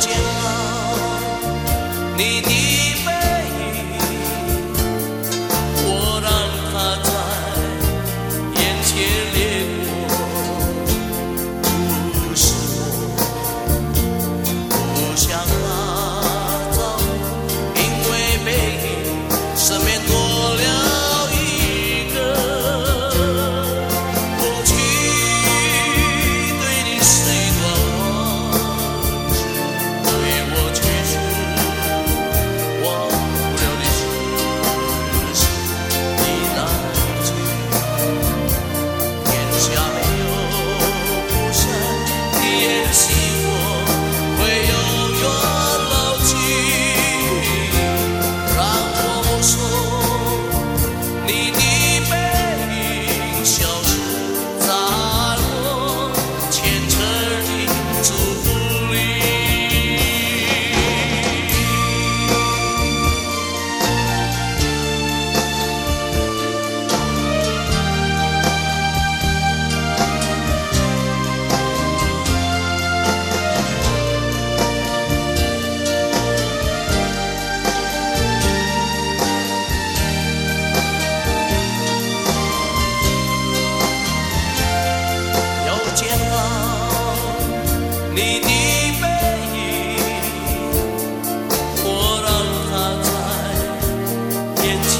煎熬，你的。你的背影我让它在眼前